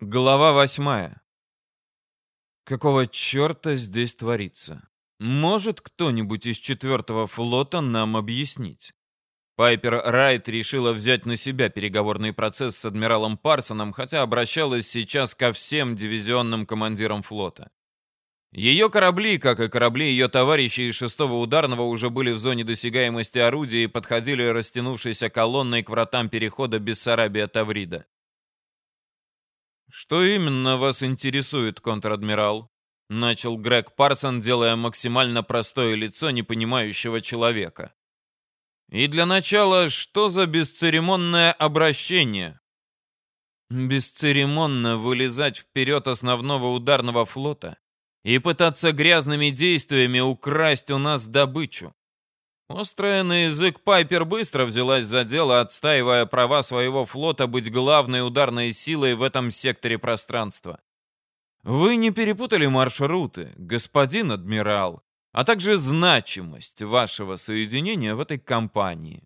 Глава восьмая. Какого черта здесь творится? Может кто-нибудь из четвертого флота нам объяснить? Пайпер Райт решила взять на себя переговорный процесс с адмиралом Парсоном, хотя обращалась сейчас ко всем дивизионным командирам флота. Ее корабли, как и корабли ее товарищей из шестого ударного, уже были в зоне досягаемости орудия и подходили растянувшейся колонной к вратам перехода Бессарабия-Таврида. «Что именно вас интересует, контр-адмирал?» Начал Грег Парсон, делая максимально простое лицо непонимающего человека. «И для начала, что за бесцеремонное обращение?» «Бесцеремонно вылезать вперед основного ударного флота и пытаться грязными действиями украсть у нас добычу. Острая на язык Пайпер быстро взялась за дело, отстаивая права своего флота быть главной ударной силой в этом секторе пространства. Вы не перепутали маршруты, господин адмирал, а также значимость вашего соединения в этой компании.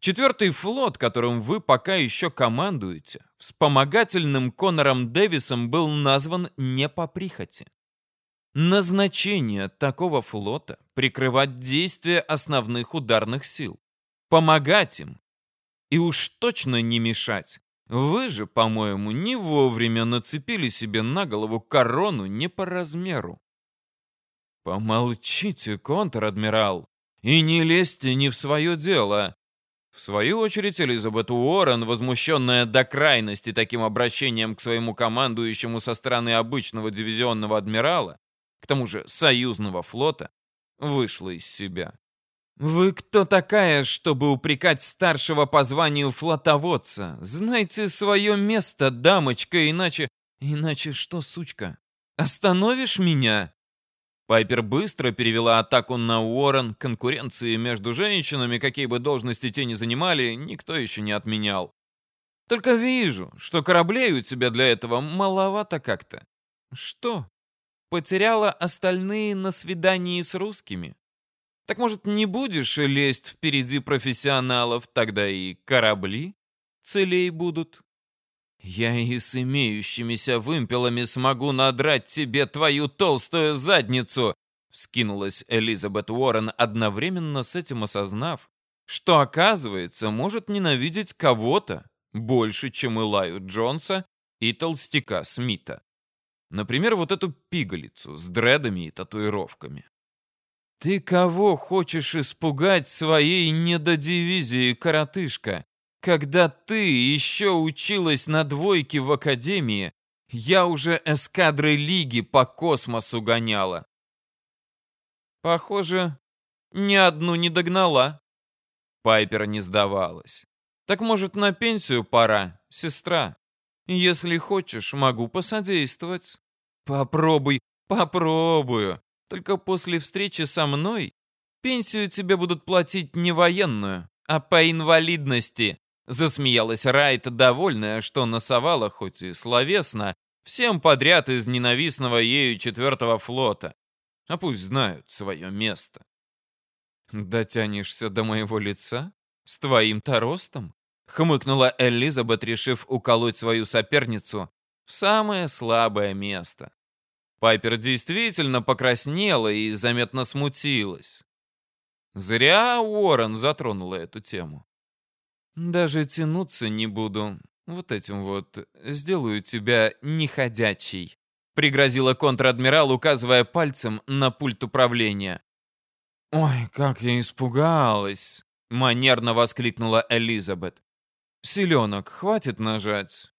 Четвертый флот, которым вы пока еще командуете, вспомогательным Конором Дэвисом был назван не по прихоти. Назначение такого флота — прикрывать действия основных ударных сил, помогать им и уж точно не мешать. Вы же, по-моему, не вовремя нацепили себе на голову корону не по размеру. Помолчите, контр-адмирал, и не лезьте не в свое дело. В свою очередь, Элизабет Уоррен, возмущенная до крайности таким обращением к своему командующему со стороны обычного дивизионного адмирала, к тому же союзного флота, вышла из себя. «Вы кто такая, чтобы упрекать старшего по званию флотоводца? Знайте свое место, дамочка, иначе... Иначе что, сучка? Остановишь меня?» Пайпер быстро перевела атаку на Уоррен. Конкуренции между женщинами, какие бы должности те ни занимали, никто еще не отменял. «Только вижу, что кораблей у тебя для этого маловато как-то. Что, Потеряла остальные на свидании с русскими. Так может, не будешь лезть впереди профессионалов, тогда и корабли целей будут. Я и с имеющимися вымпелами смогу надрать тебе твою толстую задницу, вскинулась Элизабет Уоррен, одновременно с этим осознав, что, оказывается, может ненавидеть кого-то больше, чем Илаю Джонса и толстяка Смита. Например, вот эту пигалицу с дредами и татуировками. «Ты кого хочешь испугать своей недодивизией, коротышка? Когда ты еще училась на двойке в академии, я уже эскадры лиги по космосу гоняла». «Похоже, ни одну не догнала». Пайпер не сдавалась. «Так, может, на пенсию пора, сестра?» Если хочешь, могу посодействовать. Попробуй, попробую. Только после встречи со мной пенсию тебе будут платить не военную, а по инвалидности. Засмеялась Райт, довольная, что насовала, хоть и словесно, всем подряд из ненавистного ею четвертого флота. А пусть знают свое место. Дотянешься до моего лица? С твоим-то ростом? Хмыкнула Элизабет, решив уколоть свою соперницу в самое слабое место. Пайпер действительно покраснела и заметно смутилась. Зря Уоррен затронула эту тему. Даже тянуться не буду. Вот этим вот сделаю тебя неходячей, пригрозила контр-адмирал, указывая пальцем на пульт управления. Ой, как я испугалась, манерно воскликнула Элизабет. Селенок хватит нажать?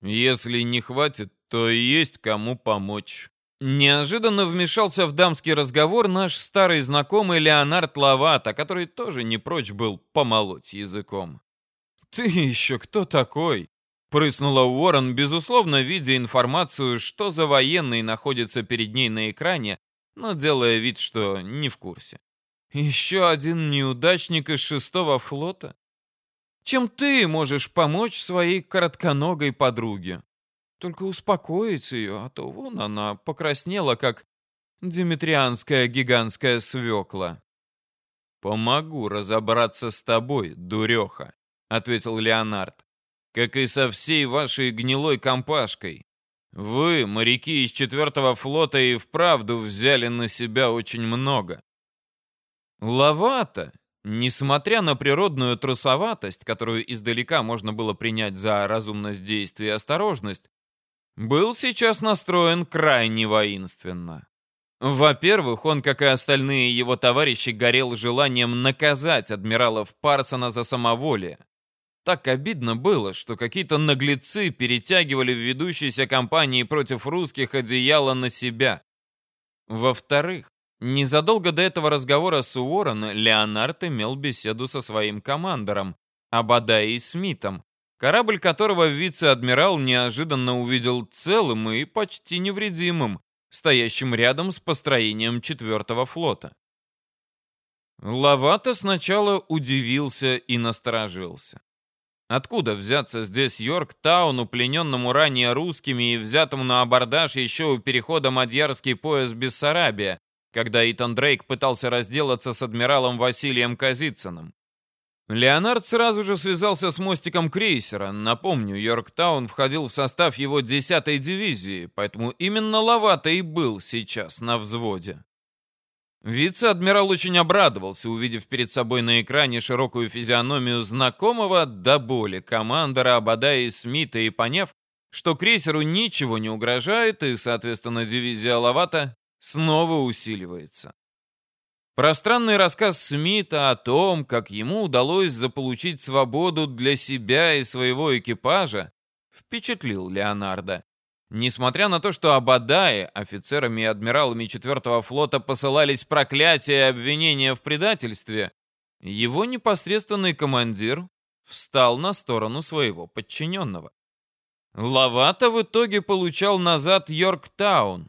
Если не хватит, то есть кому помочь. Неожиданно вмешался в дамский разговор наш старый знакомый Леонард Лавата, который тоже не прочь был помолоть языком. «Ты еще кто такой?» Прыснула Уоррен, безусловно, видя информацию, что за военный находится перед ней на экране, но делая вид, что не в курсе. «Еще один неудачник из шестого флота? Чем ты можешь помочь своей коротконогой подруге? Только успокоить ее, а то вон она покраснела, как димитрианская гигантская свекла. «Помогу разобраться с тобой, дуреха», — ответил Леонард. как и со всей вашей гнилой компашкой. Вы, моряки из четвертого флота, и вправду взяли на себя очень много. Лавата, несмотря на природную трусоватость, которую издалека можно было принять за разумность действий и осторожность, был сейчас настроен крайне воинственно. Во-первых, он, как и остальные его товарищи, горел желанием наказать адмиралов Парсона за самоволие. Так обидно было, что какие-то наглецы перетягивали в ведущейся кампании против русских одеяло на себя. Во-вторых, незадолго до этого разговора с Уоррен Леонард имел беседу со своим командором, Абадаей Смитом, корабль которого вице-адмирал неожиданно увидел целым и почти невредимым, стоящим рядом с построением четвертого флота. Лавата сначала удивился и насторожился. Откуда взяться здесь Йорктауну, плененному ранее русскими и взятому на абордаж еще у перехода Мадьярский пояс Бессарабия, когда Итан Дрейк пытался разделаться с адмиралом Василием Казицыным? Леонард сразу же связался с мостиком крейсера. Напомню, Йорктаун входил в состав его 10-й дивизии, поэтому именно Лавата и был сейчас на взводе. Вице-адмирал очень обрадовался, увидев перед собой на экране широкую физиономию знакомого до боли командора Абадая Смита и поняв, что крейсеру ничего не угрожает и, соответственно, дивизия Лавата снова усиливается. Пространный рассказ Смита о том, как ему удалось заполучить свободу для себя и своего экипажа, впечатлил Леонардо. Несмотря на то, что Абадае, офицерами и адмиралами 4 флота посылались проклятия и обвинения в предательстве, его непосредственный командир встал на сторону своего подчиненного. Лавата в итоге получал назад Йорктаун,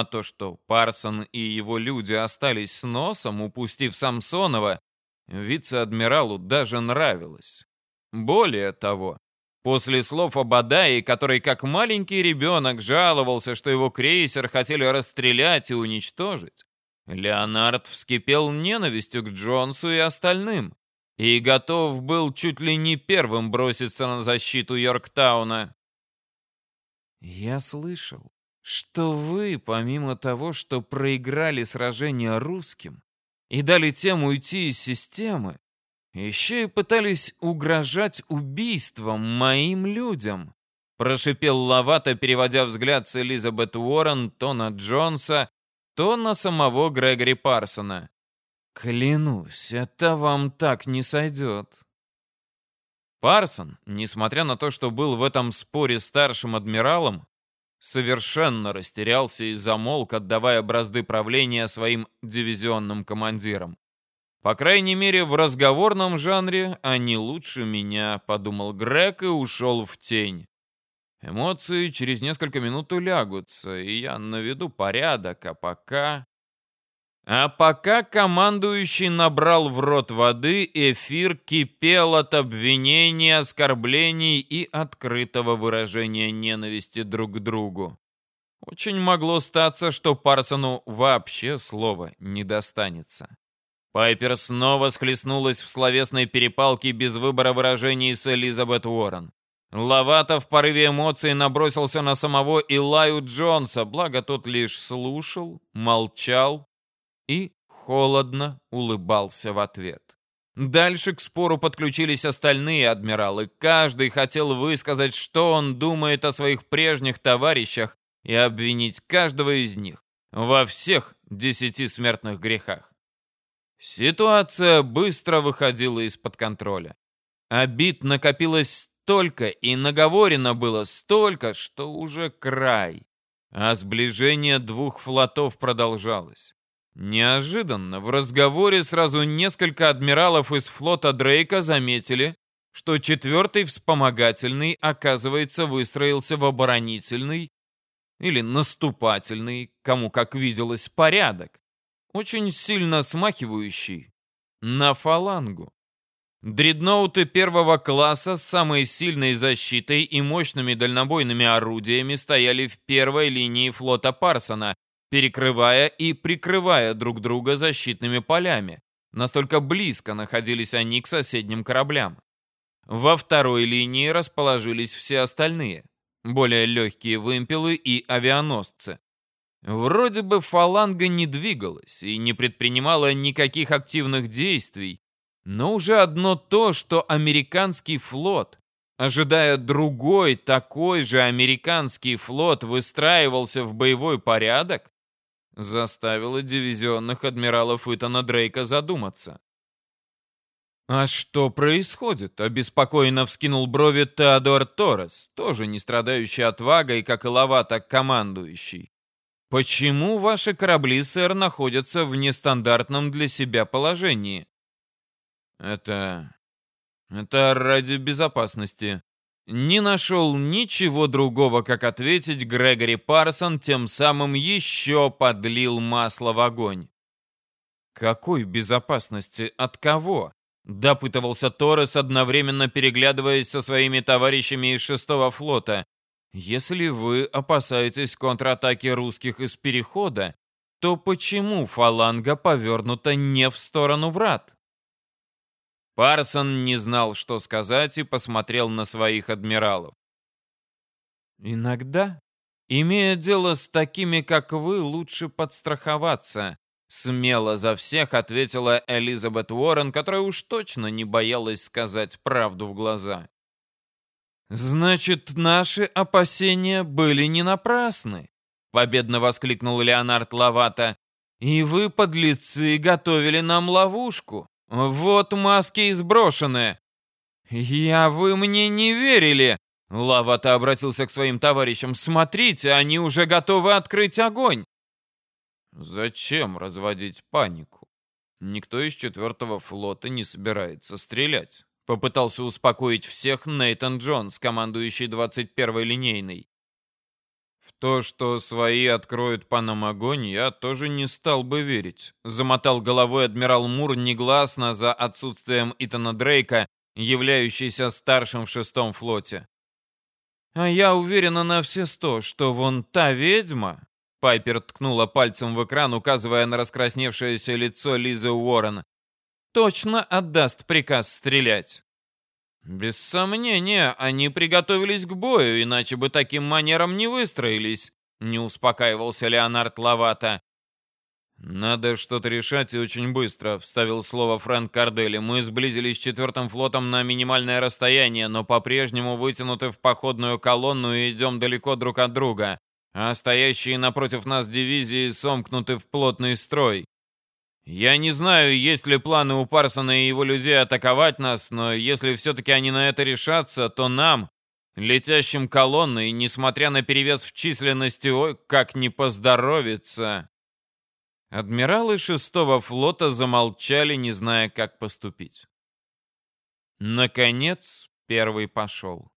а то, что Парсон и его люди остались с носом, упустив Самсонова, вице-адмиралу даже нравилось. Более того, После слов об Адае, который как маленький ребенок жаловался, что его крейсер хотели расстрелять и уничтожить, Леонард вскипел ненавистью к Джонсу и остальным и готов был чуть ли не первым броситься на защиту Йорктауна. «Я слышал, что вы, помимо того, что проиграли сражение русским и дали тем уйти из системы, еще и пытались угрожать убийством моим людям. Прошипел Лавата, переводя взгляд с Элизабет Уоррен то на Джонса, то на самого Грегори Парсона. «Клянусь, это вам так не сойдет». Парсон, несмотря на то, что был в этом споре старшим адмиралом, совершенно растерялся и замолк, отдавая бразды правления своим дивизионным командирам. По крайней мере, в разговорном жанре они лучше меня, подумал Грег и ушел в тень. Эмоции через несколько минут улягутся, и я наведу порядок, а пока... А пока командующий набрал в рот воды, эфир кипел от обвинений, оскорблений и открытого выражения ненависти друг к другу. Очень могло статься, что Парсону вообще слова не достанется. Пайпер снова схлестнулась в словесной перепалке без выбора выражений с Элизабет Уоррен. Лавата в порыве эмоций набросился на самого Илаю Джонса, благо тот лишь слушал, молчал и холодно улыбался в ответ. Дальше к спору подключились остальные адмиралы. Каждый хотел высказать, что он думает о своих прежних товарищах и обвинить каждого из них во всех десяти смертных грехах. Ситуация быстро выходила из-под контроля. Обид накопилось столько и наговорено было столько, что уже край. А сближение двух флотов продолжалось. Неожиданно в разговоре сразу несколько адмиралов из флота Дрейка заметили, что четвертый вспомогательный, оказывается, выстроился в оборонительный или наступательный, кому как виделось, порядок очень сильно смахивающий на фалангу. Дредноуты первого класса с самой сильной защитой и мощными дальнобойными орудиями стояли в первой линии флота Парсона, перекрывая и прикрывая друг друга защитными полями. Настолько близко находились они к соседним кораблям. во второй линии расположились все остальные, более легкие вымпелы и авианосцы. Вроде бы фаланга не двигалась и не предпринимала никаких активных действий, но уже одно то, что американский флот, ожидая другой такой же американский флот, выстраивался в боевой порядок, заставило дивизионных адмиралов Итана Дрейка задуматься. «А что происходит?» — обеспокоенно вскинул брови Теодор Торрес, тоже не страдающий отвагой, как и Лавата, командующий. «Почему ваши корабли, сэр, находятся в нестандартном для себя положении?» «Это... это ради безопасности». Не нашел ничего другого, как ответить Грегори Парсон, тем самым еще подлил масло в огонь. «Какой безопасности? От кого?» Допытывался Торрес, одновременно переглядываясь со своими товарищами из шестого флота. Если вы опасаетесь контратаки русских из перехода, то почему фаланга повернута не в сторону врат? Парсон не знал, что сказать, и посмотрел на своих адмиралов. «Иногда, имея дело с такими, как вы, лучше подстраховаться», Смело за всех ответила Элизабет Уоррен, которая уж точно не боялась сказать правду в глаза. «Значит, наши опасения были не напрасны», — победно воскликнул Леонард Лавата. «И вы, подлецы, готовили нам ловушку. Вот маски изброшены». «Я вы мне не верили!» Лавата обратился к своим товарищам. «Смотрите, они уже готовы открыть огонь!» Зачем разводить панику? Никто из четвертого флота не собирается стрелять. Попытался успокоить всех Нейтан Джонс, командующий 21-й линейной. В то, что свои откроют по нам огонь, я тоже не стал бы верить. Замотал головой адмирал Мур негласно за отсутствием Итана Дрейка, являющийся старшим в шестом флоте. А я уверена на все сто, что вон та ведьма Пайпер ткнула пальцем в экран, указывая на раскрасневшееся лицо Лизы Уоррен. «Точно отдаст приказ стрелять». «Без сомнения, они приготовились к бою, иначе бы таким манером не выстроились», — не успокаивался Леонард Лавата. «Надо что-то решать и очень быстро», — вставил слово Фрэнк Кардели. «Мы сблизились с четвертым флотом на минимальное расстояние, но по-прежнему вытянуты в походную колонну и идем далеко друг от друга а стоящие напротив нас дивизии сомкнуты в плотный строй. Я не знаю, есть ли планы у Парсона и его людей атаковать нас, но если все-таки они на это решатся, то нам, летящим колонной, несмотря на перевес в численности, ой, как не поздоровится. Адмиралы шестого флота замолчали, не зная, как поступить. Наконец, первый пошел.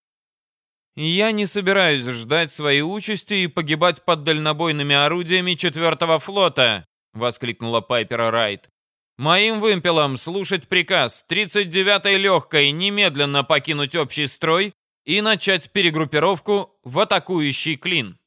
Я не собираюсь ждать своей участи и погибать под дальнобойными орудиями четвертого флота, воскликнула Пайпера Райт. Моим вымпелам слушать приказ 39-й легкой немедленно покинуть общий строй и начать перегруппировку в атакующий клин.